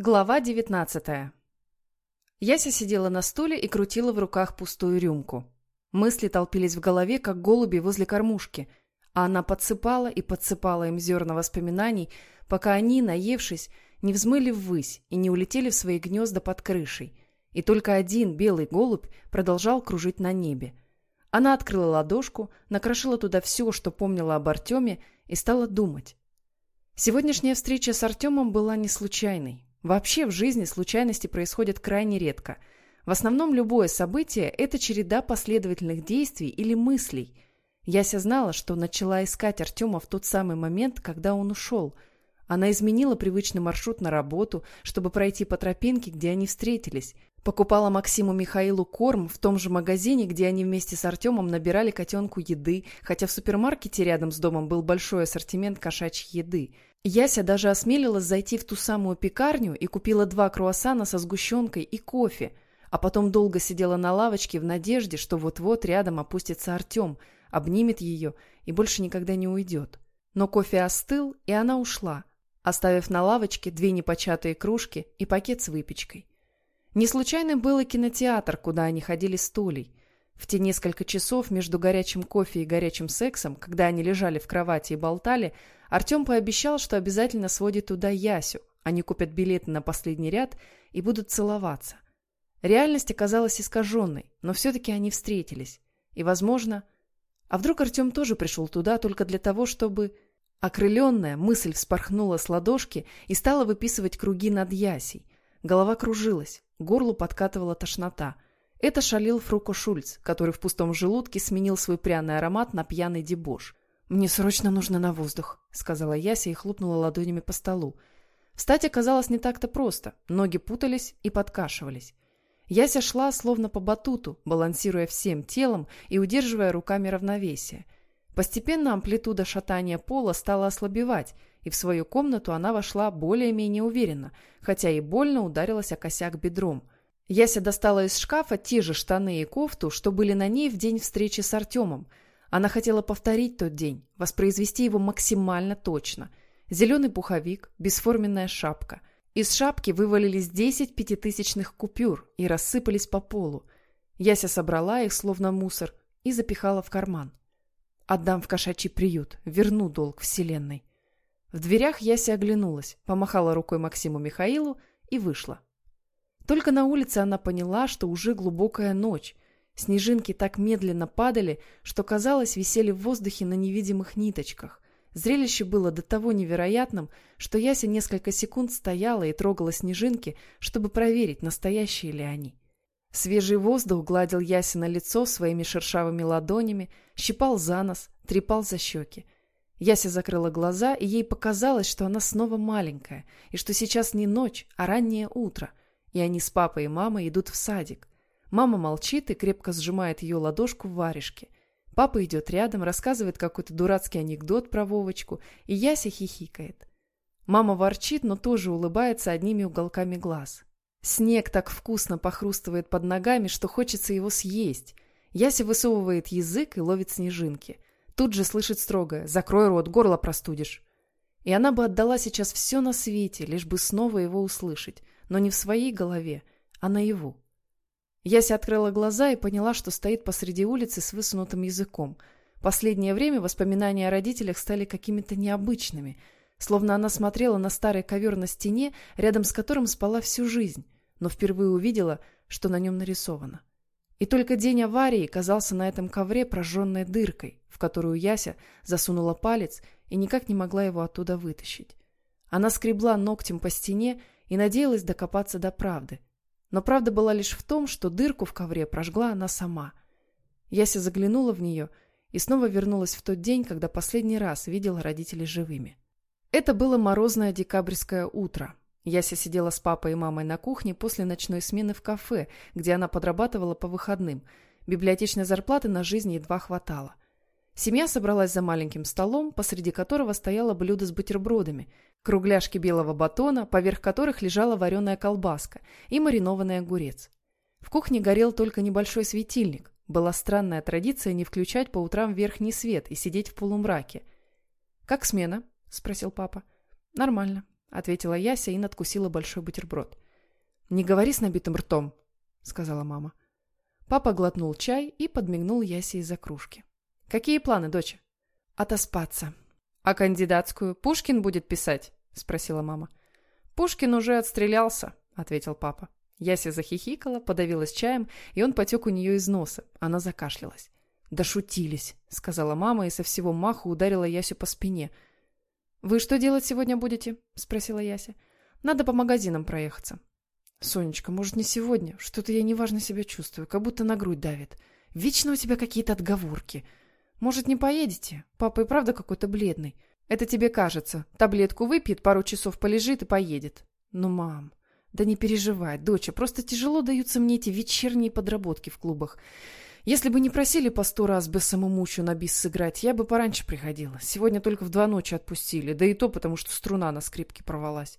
Глава 19 Яся сидела на стуле и крутила в руках пустую рюмку. Мысли толпились в голове, как голуби возле кормушки, а она подсыпала и подсыпала им зерна воспоминаний, пока они, наевшись, не взмыли ввысь и не улетели в свои гнезда под крышей. И только один белый голубь продолжал кружить на небе. Она открыла ладошку, накрошила туда все, что помнила об Артеме, и стала думать. Сегодняшняя встреча с Артемом была не случайной. Вообще в жизни случайности происходят крайне редко. В основном любое событие – это череда последовательных действий или мыслей. Яся знала, что начала искать Артема в тот самый момент, когда он ушел. Она изменила привычный маршрут на работу, чтобы пройти по тропинке, где они встретились. Покупала Максиму Михаилу корм в том же магазине, где они вместе с Артемом набирали котенку еды, хотя в супермаркете рядом с домом был большой ассортимент кошачьей еды – Яся даже осмелилась зайти в ту самую пекарню и купила два круассана со сгущенкой и кофе, а потом долго сидела на лавочке в надежде, что вот-вот рядом опустится Артем, обнимет ее и больше никогда не уйдет. Но кофе остыл, и она ушла, оставив на лавочке две непочатые кружки и пакет с выпечкой. Не случайным был и кинотеатр, куда они ходили с Толей. В те несколько часов между горячим кофе и горячим сексом, когда они лежали в кровати и болтали, Артем пообещал, что обязательно сводит туда Ясю. Они купят билеты на последний ряд и будут целоваться. Реальность оказалась искаженной, но все-таки они встретились. И, возможно... А вдруг Артем тоже пришел туда только для того, чтобы... Окрыленная мысль вспорхнула с ладошки и стала выписывать круги над Ясей. Голова кружилась, горлу подкатывала тошнота. Это шалил Фруко Шульц, который в пустом желудке сменил свой пряный аромат на пьяный дебош. «Мне срочно нужно на воздух», — сказала Яся и хлопнула ладонями по столу. Встать оказалось не так-то просто. Ноги путались и подкашивались. Яся шла словно по батуту, балансируя всем телом и удерживая руками равновесие. Постепенно амплитуда шатания пола стала ослабевать, и в свою комнату она вошла более-менее уверенно, хотя и больно ударилась о косяк бедром. Яся достала из шкафа те же штаны и кофту, что были на ней в день встречи с Артемом — она хотела повторить тот день, воспроизвести его максимально точно. Зеленый пуховик, бесформенная шапка. Из шапки вывалились десять пятитысячных купюр и рассыпались по полу. Яся собрала их, словно мусор, и запихала в карман. Отдам в кошачий приют, верну долг вселенной. В дверях Яся оглянулась, помахала рукой Максиму Михаилу и вышла. Только на улице она поняла, что уже глубокая ночь – Снежинки так медленно падали, что, казалось, висели в воздухе на невидимых ниточках. Зрелище было до того невероятным, что Яся несколько секунд стояла и трогала снежинки, чтобы проверить, настоящие ли они. Свежий воздух гладил Ясе на лицо своими шершавыми ладонями, щипал за нос, трепал за щеки. Яся закрыла глаза, и ей показалось, что она снова маленькая, и что сейчас не ночь, а раннее утро, и они с папой и мамой идут в садик. Мама молчит и крепко сжимает ее ладошку в варежке. Папа идет рядом, рассказывает какой-то дурацкий анекдот про Вовочку, и Яся хихикает. Мама ворчит, но тоже улыбается одними уголками глаз. Снег так вкусно похрустывает под ногами, что хочется его съесть. Яся высовывает язык и ловит снежинки. Тут же слышит строгое «Закрой рот, горло простудишь». И она бы отдала сейчас все на свете, лишь бы снова его услышать, но не в своей голове, а наяву. Яся открыла глаза и поняла, что стоит посреди улицы с высунутым языком. Последнее время воспоминания о родителях стали какими-то необычными, словно она смотрела на старый ковер на стене, рядом с которым спала всю жизнь, но впервые увидела, что на нем нарисовано. И только день аварии казался на этом ковре прожженной дыркой, в которую Яся засунула палец и никак не могла его оттуда вытащить. Она скребла ногтем по стене и надеялась докопаться до правды – но правда была лишь в том, что дырку в ковре прожгла она сама. Яся заглянула в нее и снова вернулась в тот день, когда последний раз видела родителей живыми. Это было морозное декабрьское утро. Яся сидела с папой и мамой на кухне после ночной смены в кафе, где она подрабатывала по выходным. Библиотечной зарплаты на жизнь едва хватало. Семья собралась за маленьким столом, посреди которого стояло блюдо с бутербродами, кругляшки белого батона, поверх которых лежала вареная колбаска и маринованный огурец. В кухне горел только небольшой светильник. Была странная традиция не включать по утрам верхний свет и сидеть в полумраке. «Как смена?» – спросил папа. «Нормально», — ответила Яся и надкусила большой бутерброд. «Не говори с набитым ртом», — сказала мама. Папа глотнул чай и подмигнул Ясе из-за кружки. «Какие планы, доча?» «Отоспаться». «А кандидатскую Пушкин будет писать?» — спросила мама. «Пушкин уже отстрелялся», — ответил папа. Яся захихикала, подавилась чаем, и он потек у нее из носа. Она закашлялась. «Да шутились», — сказала мама и со всего маху ударила Ясю по спине. «Вы что делать сегодня будете?» — спросила Яся. «Надо по магазинам проехаться». «Сонечка, может, не сегодня? Что-то я неважно себя чувствую, как будто на грудь давит. Вечно у тебя какие-то отговорки. Может, не поедете? Папа и правда какой-то бледный. Это тебе кажется. Таблетку выпьет, пару часов полежит и поедет. Ну, мам, да не переживай, доча, просто тяжело даются мне эти вечерние подработки в клубах. Если бы не просили по сто раз без самомучу на бис сыграть, я бы пораньше приходила. Сегодня только в два ночи отпустили, да и то потому, что струна на скрипке порвалась.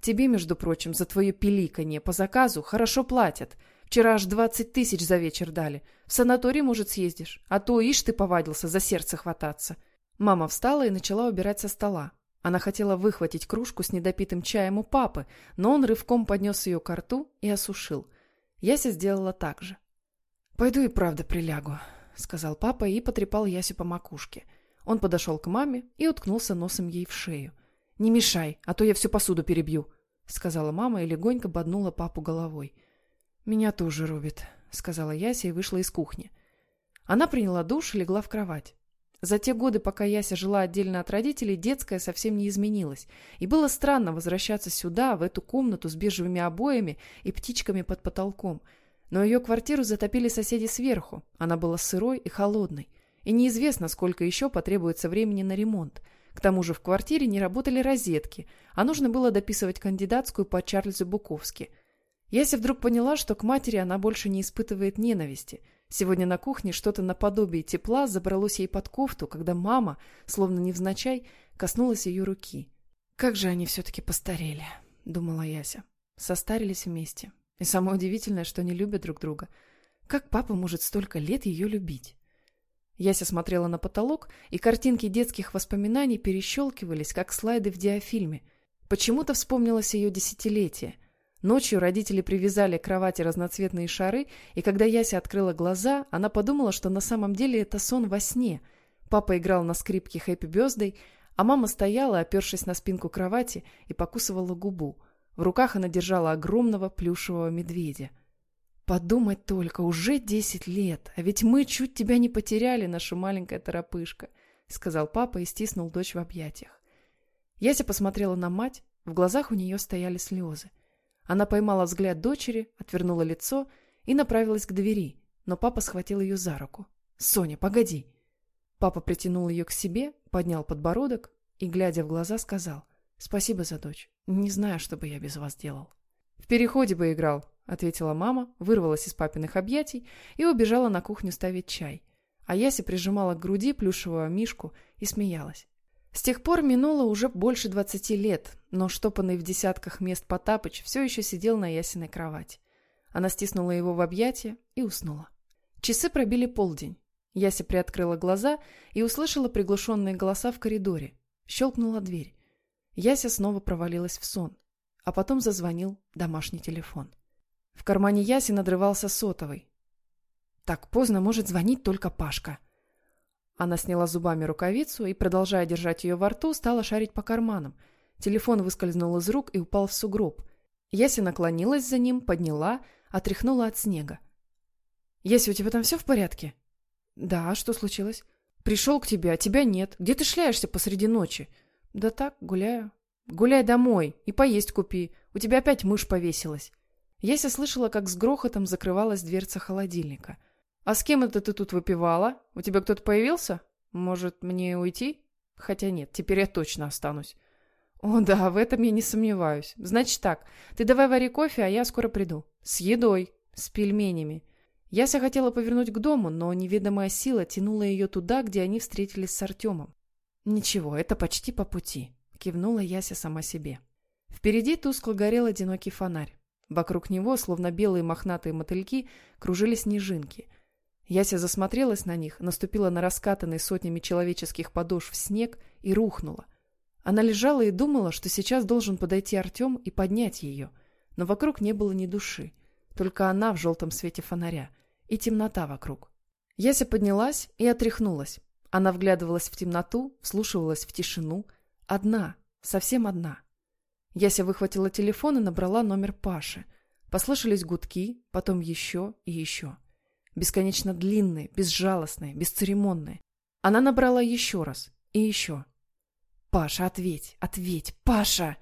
Тебе, между прочим, за твое пиликанье по заказу хорошо платят. Вчера аж двадцать тысяч за вечер дали. В санаторий, может, съездишь. А то, ишь ты повадился за сердце хвататься. Мама встала и начала убирать со стола. Она хотела выхватить кружку с недопитым чаем у папы, но он рывком поднес ее к рту и осушил. Яся сделала так же. «Пойду и правда прилягу», — сказал папа и потрепал Ясю по макушке. Он подошел к маме и уткнулся носом ей в шею. «Не мешай, а то я всю посуду перебью», — сказала мама и легонько боднула папу головой. «Меня тоже рубит», — сказала Яся и вышла из кухни. Она приняла душ и легла в кровать. За те годы, пока Яся жила отдельно от родителей, детская совсем не изменилась. И было странно возвращаться сюда, в эту комнату с бежевыми обоями и птичками под потолком. Но ее квартиру затопили соседи сверху. Она была сырой и холодной. И неизвестно, сколько еще потребуется времени на ремонт. К тому же в квартире не работали розетки, а нужно было дописывать кандидатскую по Чарльзу Буковски. Яся вдруг поняла, что к матери она больше не испытывает ненависти – Сегодня на кухне что-то наподобие тепла забралось ей под кофту, когда мама, словно невзначай, коснулась ее руки. «Как же они все-таки постарели», — думала Яся. Состарились вместе. И самое удивительное, что они любят друг друга. Как папа может столько лет ее любить? Яся смотрела на потолок, и картинки детских воспоминаний перещелкивались, как слайды в диафильме. Почему-то вспомнилось ее десятилетие. Ночью родители привязали к кровати разноцветные шары, и когда Яся открыла глаза, она подумала, что на самом деле это сон во сне. Папа играл на скрипке «Хэппи Бёздэй», а мама стояла, опершись на спинку кровати, и покусывала губу. В руках она держала огромного плюшевого медведя. «Подумать только, уже десять лет, а ведь мы чуть тебя не потеряли, наша маленькая торопышка», — сказал папа и стиснул дочь в объятиях. Яся посмотрела на мать, в глазах у нее стояли слезы. Она поймала взгляд дочери, отвернула лицо и направилась к двери, но папа схватил ее за руку. «Соня, погоди!» Папа притянул ее к себе, поднял подбородок и, глядя в глаза, сказал «Спасибо за дочь. Не знаю, что бы я без вас делал». «В переходе бы играл», — ответила мама, вырвалась из папиных объятий и убежала на кухню ставить чай. А Яся прижимала к груди плюшевого мишку и смеялась. С тех пор минуло уже больше двадцати лет, но штопанный в десятках мест Потапыч все еще сидел на ясенной кровати. Она стиснула его в объятия и уснула. Часы пробили полдень. Яся приоткрыла глаза и услышала приглушенные голоса в коридоре. Щелкнула дверь. Яся снова провалилась в сон. А потом зазвонил домашний телефон. В кармане Яси надрывался сотовый. Так поздно может звонить только Пашка. Она сняла зубами рукавицу и, продолжая держать ее во рту, стала шарить по карманам. Телефон выскользнул из рук и упал в сугроб. Яся наклонилась за ним, подняла, отряхнула от снега. «Яся, у тебя там все в порядке?» «Да, что случилось?» «Пришел к тебе, а тебя нет. Где ты шляешься посреди ночи?» «Да так, гуляю». «Гуляй домой и поесть купи. У тебя опять мышь повесилась». Яся слышала, как с грохотом закрывалась дверца холодильника – «А с кем это ты тут выпивала? У тебя кто-то появился? Может, мне уйти? Хотя нет, теперь я точно останусь». «О, да, в этом я не сомневаюсь. Значит так, ты давай вари кофе, а я скоро приду. С едой, с пельменями». Яся хотела повернуть к дому, но неведомая сила тянула ее туда, где они встретились с Артемом. «Ничего, это почти по пути», — кивнула Яся сама себе. Впереди тускло горел одинокий фонарь. Вокруг него, словно белые мохнатые мотыльки, кружили снежинки — Яся засмотрелась на них, наступила на раскатанный сотнями человеческих подошв снег и рухнула. Она лежала и думала, что сейчас должен подойти Артем и поднять ее. Но вокруг не было ни души. Только она в желтом свете фонаря. И темнота вокруг. Яся поднялась и отряхнулась. Она вглядывалась в темноту, вслушивалась в тишину. Одна, совсем одна. Яся выхватила телефон и набрала номер Паши. Послышались гудки, потом еще и еще. Бесконечно длинные, безжалостные, бесцеремонные. Она набрала еще раз и еще. «Паша, ответь! Ответь! Паша!»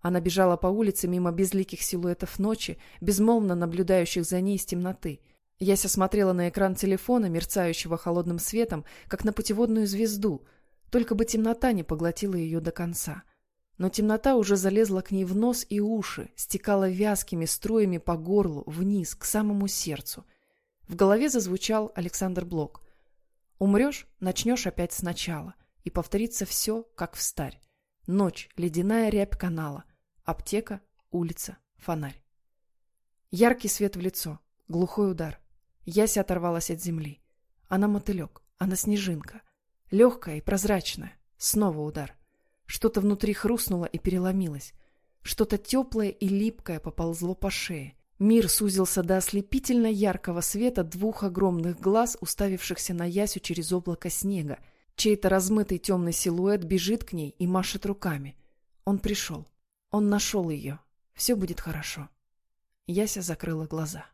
Она бежала по улице мимо безликих силуэтов ночи, безмолвно наблюдающих за ней из темноты. Яся смотрела на экран телефона, мерцающего холодным светом, как на путеводную звезду, только бы темнота не поглотила ее до конца. Но темнота уже залезла к ней в нос и уши, стекала вязкими струями по горлу, вниз, к самому сердцу. В голове зазвучал Александр Блок. «Умрешь — начнешь опять сначала и повторится все, как в старь. Ночь, ледяная рябь канала, аптека, улица, фонарь. Яркий свет в лицо, глухой удар. Яся оторвалась от земли. Она мотылек, она снежинка. Легкая и прозрачная. Снова удар. Что-то внутри хрустнуло и переломилось. Что-то теплое и липкое поползло по шее. Мир сузился до ослепительно яркого света двух огромных глаз, уставившихся на Ясю через облако снега, Чей-то размытый темный силуэт бежит к ней и машет руками. Он пришел. Он нашел ее. Все будет хорошо. Яся закрыла глаза.